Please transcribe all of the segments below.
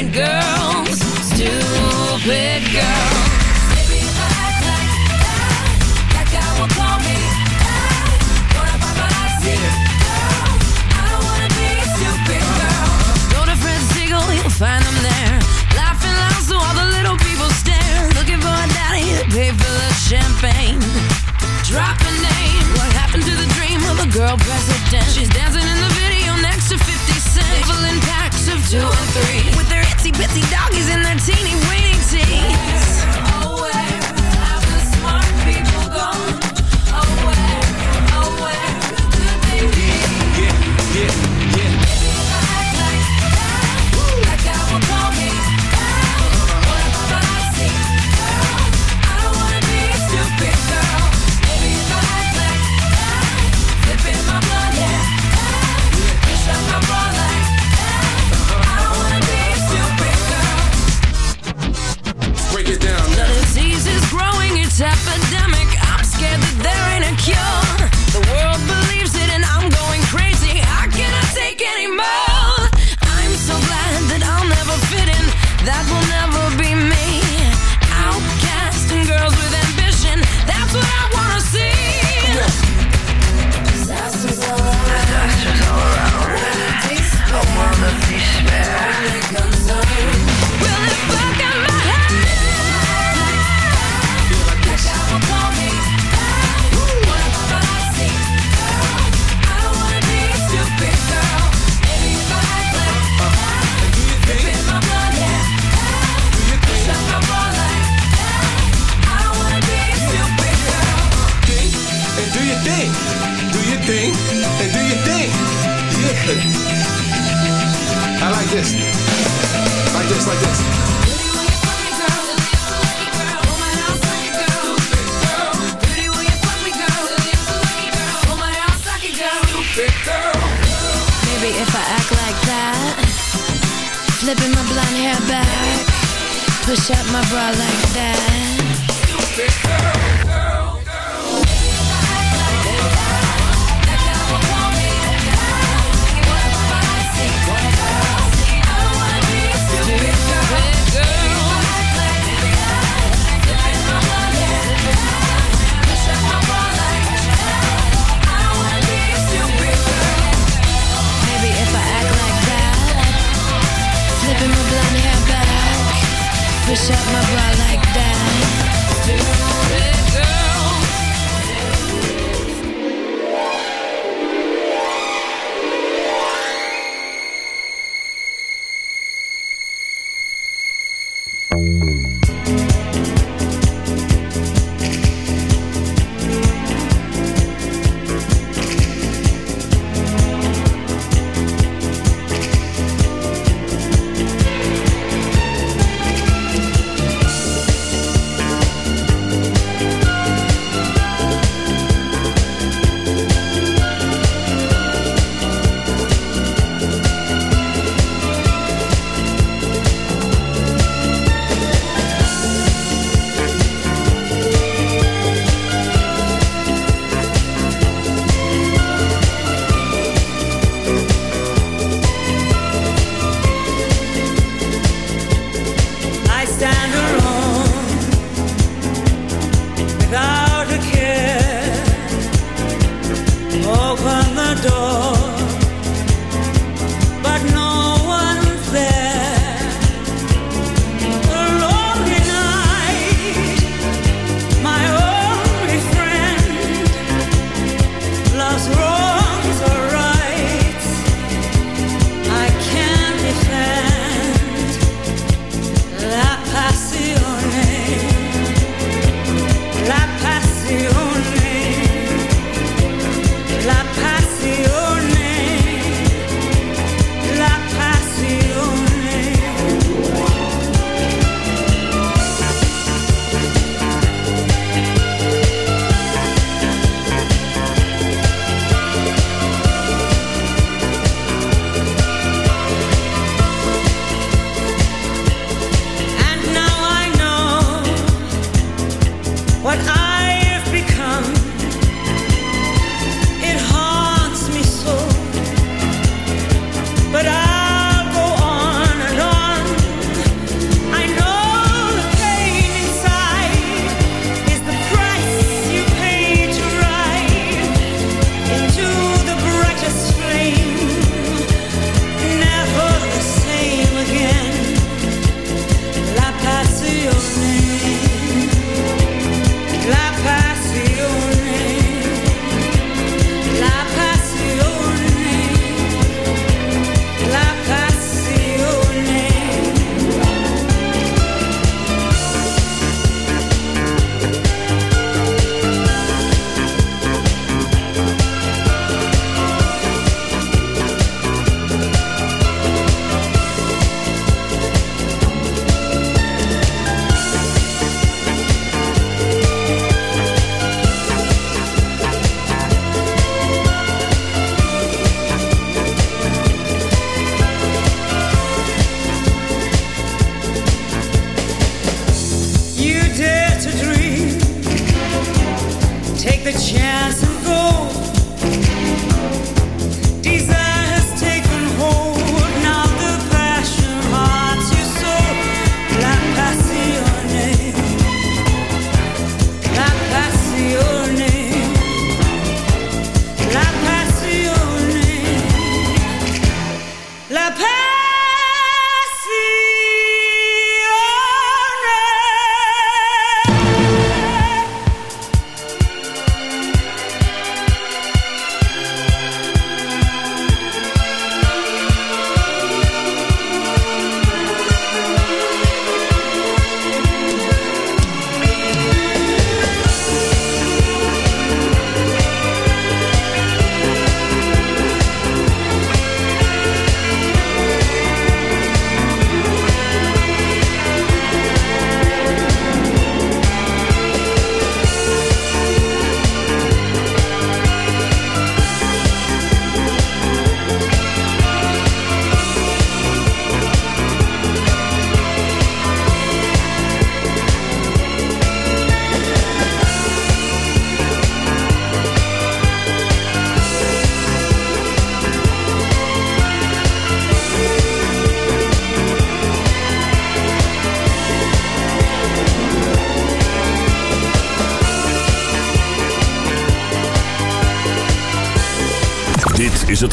stupid girls, stupid girl. Maybe if I act like that, that guy will call me. What a. Girl, I don't wanna be a stupid girl. Go to Fred Segal, you'll find them there. Laughing loud so all the little people stare. Looking for a daddy to pay for the champagne. Drop a name. What happened to the dream of a girl president? She's dancing in the video next to 50 Cent. People in packs of two and three. With their itsy bitsy doggies and their teeny weeny teeth. Like that. Take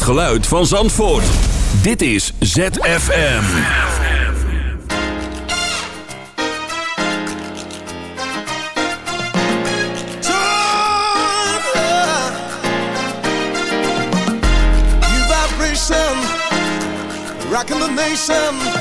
geluid van Zandvoort. Dit is ZFM. Rocking the nation.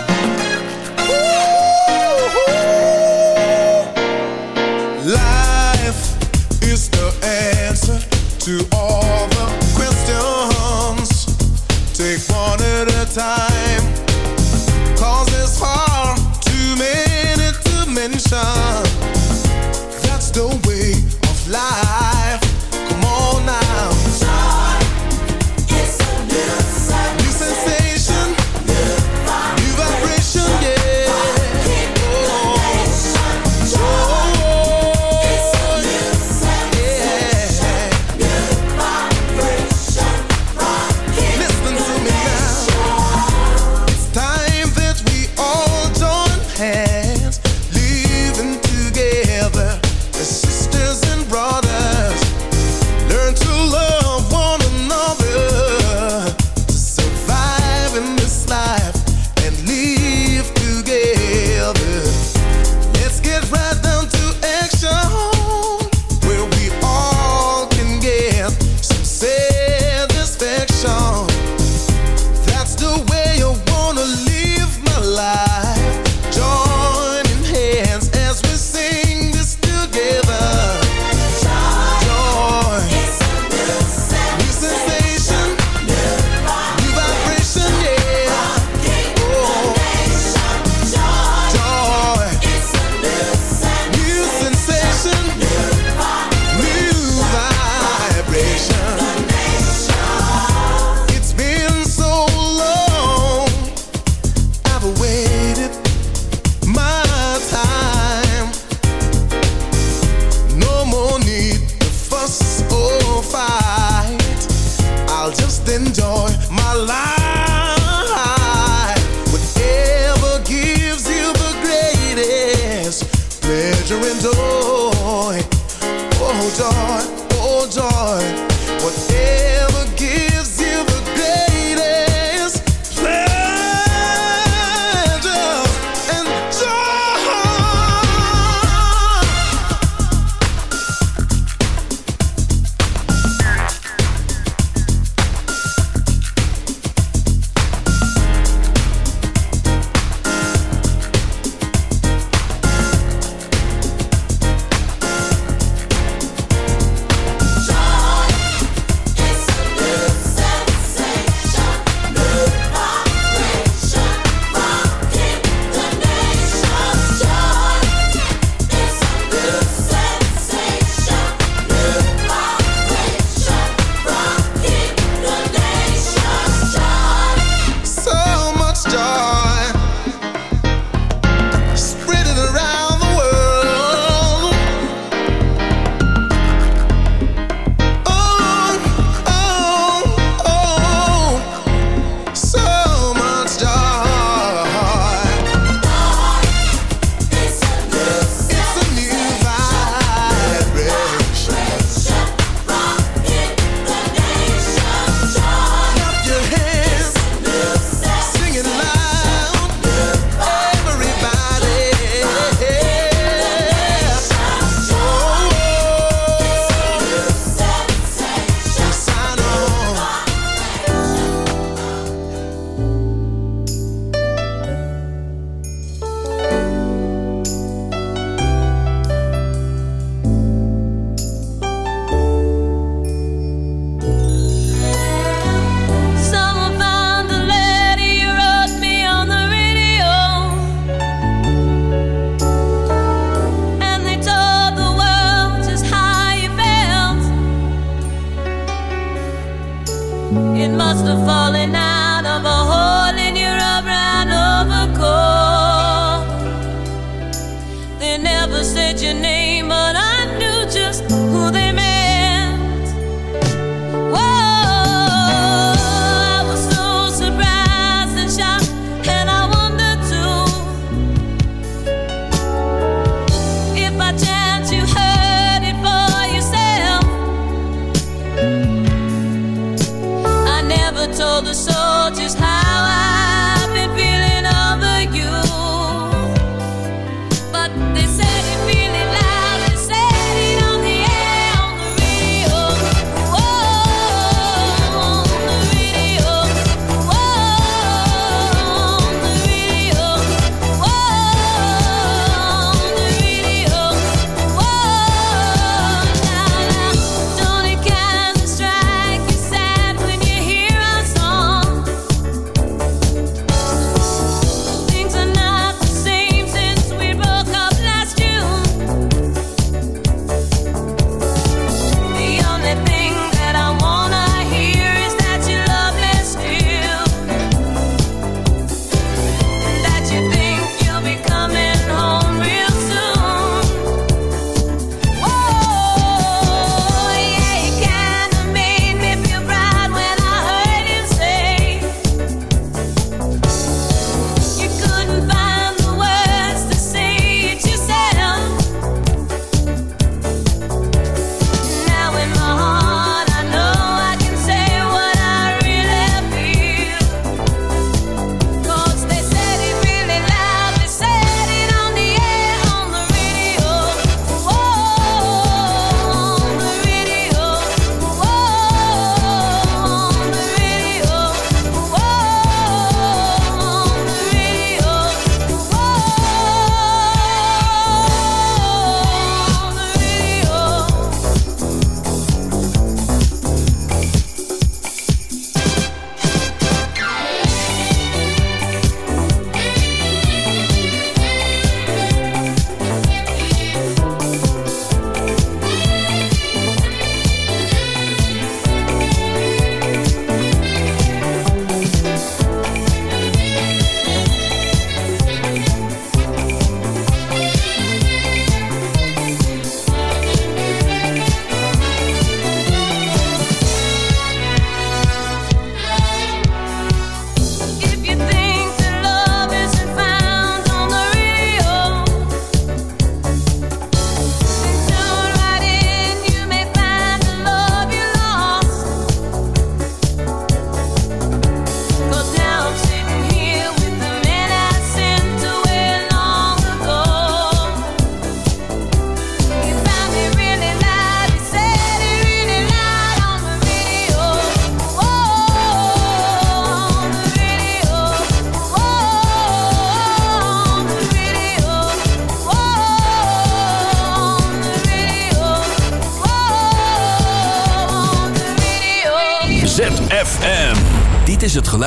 Falling out of a hole in your brown. They never said your name.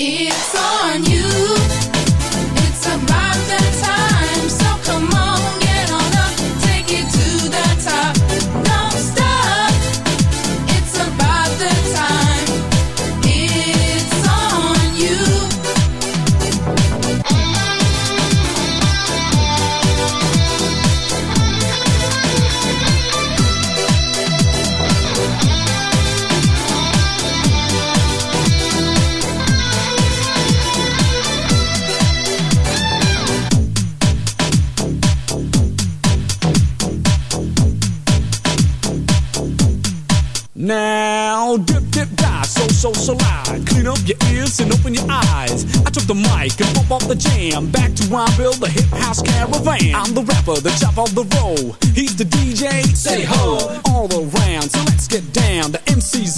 It's on you. It's about that time. Now, dip, dip, die, so, so, so loud. Clean up your ears and open your eyes. I took the mic and pump off the jam. Back to rhyme, build the hip house caravan. I'm the rapper, the top of the row. He's the DJ, say ho. All around, so let's get down. The MC's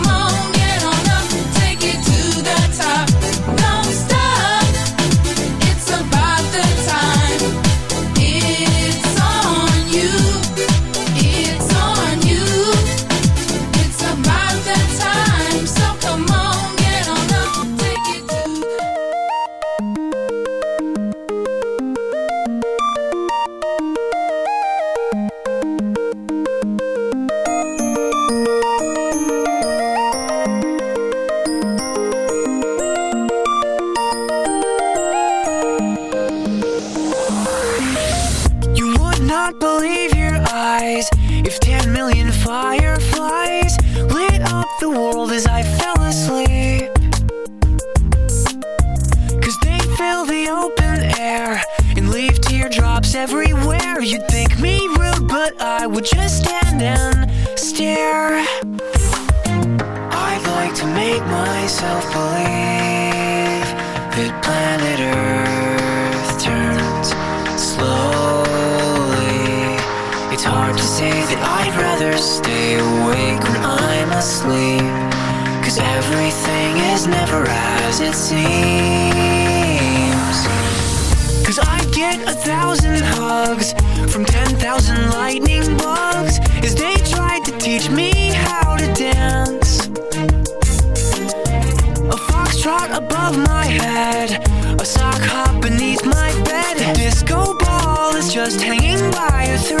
just hanging by a thread.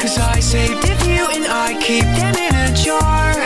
Cause I saved a few and I keep them in a jar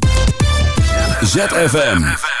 ZFM.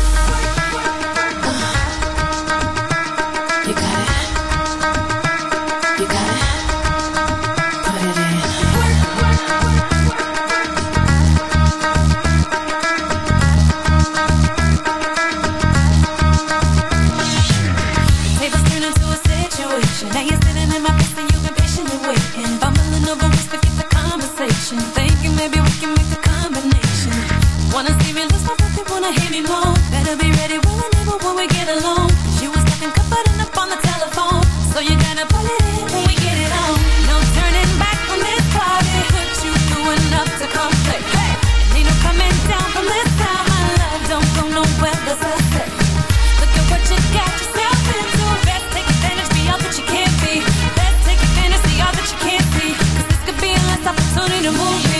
even my breath. they wanna hear me moan. Better be ready, willing, able when we get alone. She was nothing covered and up on the telephone. So you gotta pull it in when we get it on. No turning back from this party. Put you through enough to come play? Hey, ain't no coming down from this time. My love don't go nowhere, that's a set. Look at what you got yourself into. Best take advantage, be all that you can't be. Best take advantage, be all that you can't be. Cause this could be a last opportunity to move.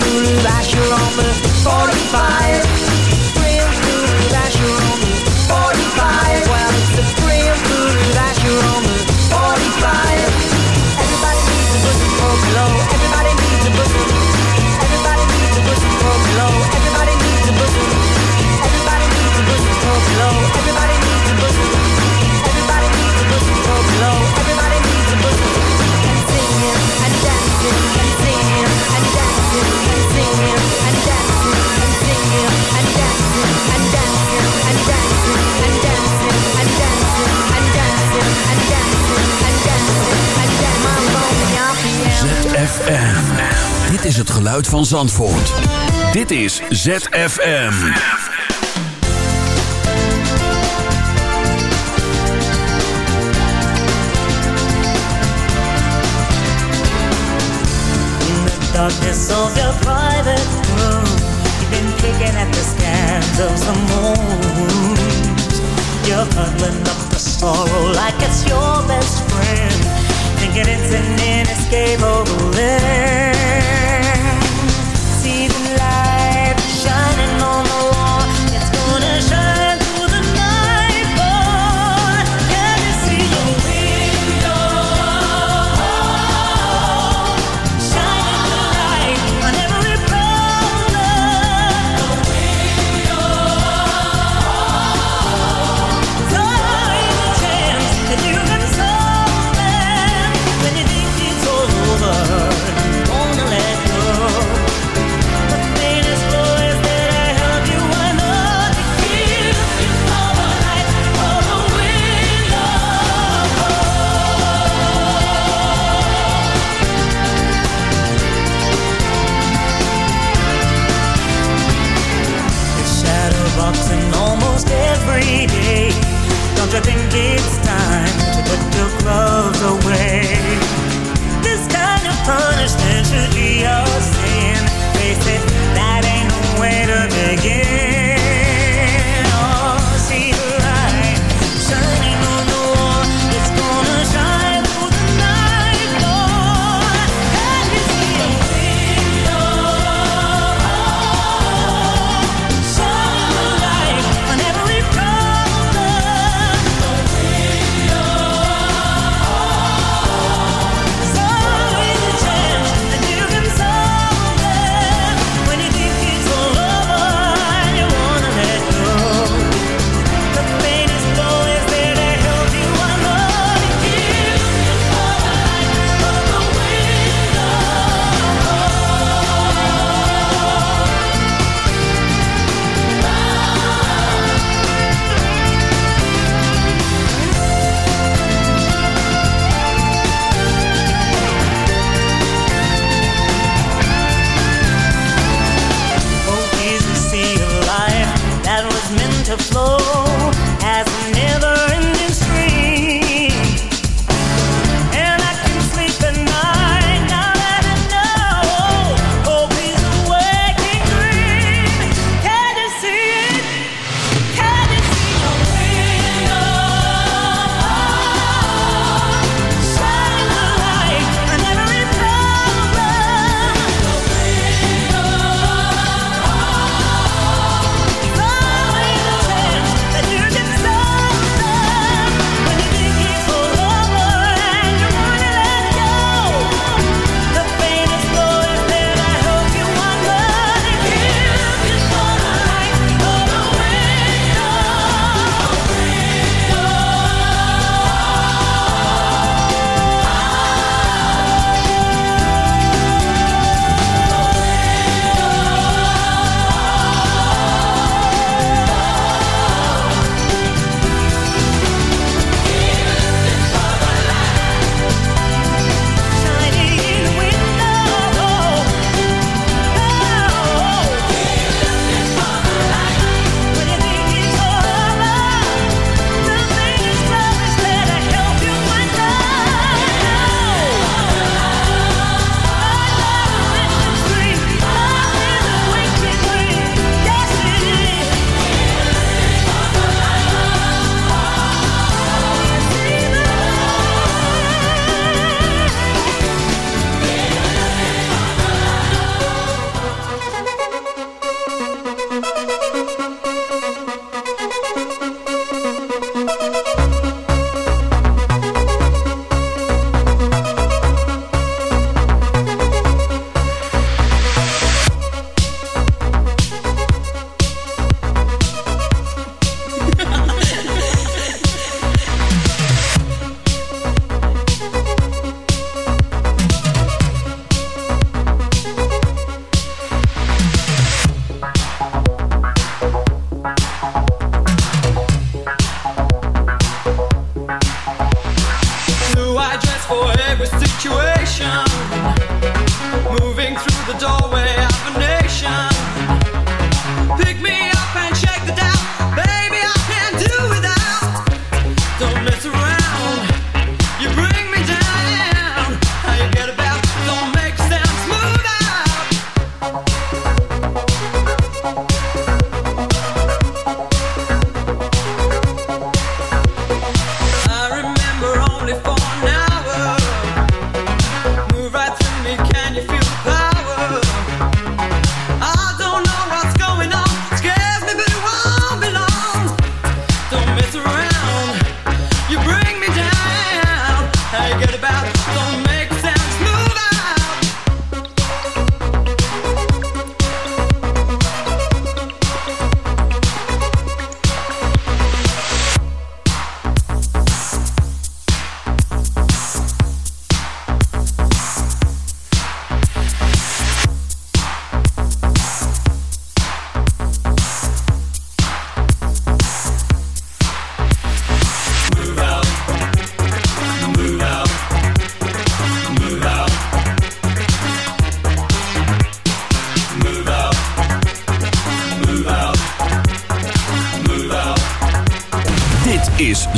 flew by, you're on the 45 ZFM. Dit is het geluid van Zandvoort. Dit is ZFM. In the darkness of your private room You've been kicking at the scans of some wounds You're huddling up the sorrow like it's your best friend thinking it's an inescapable limit.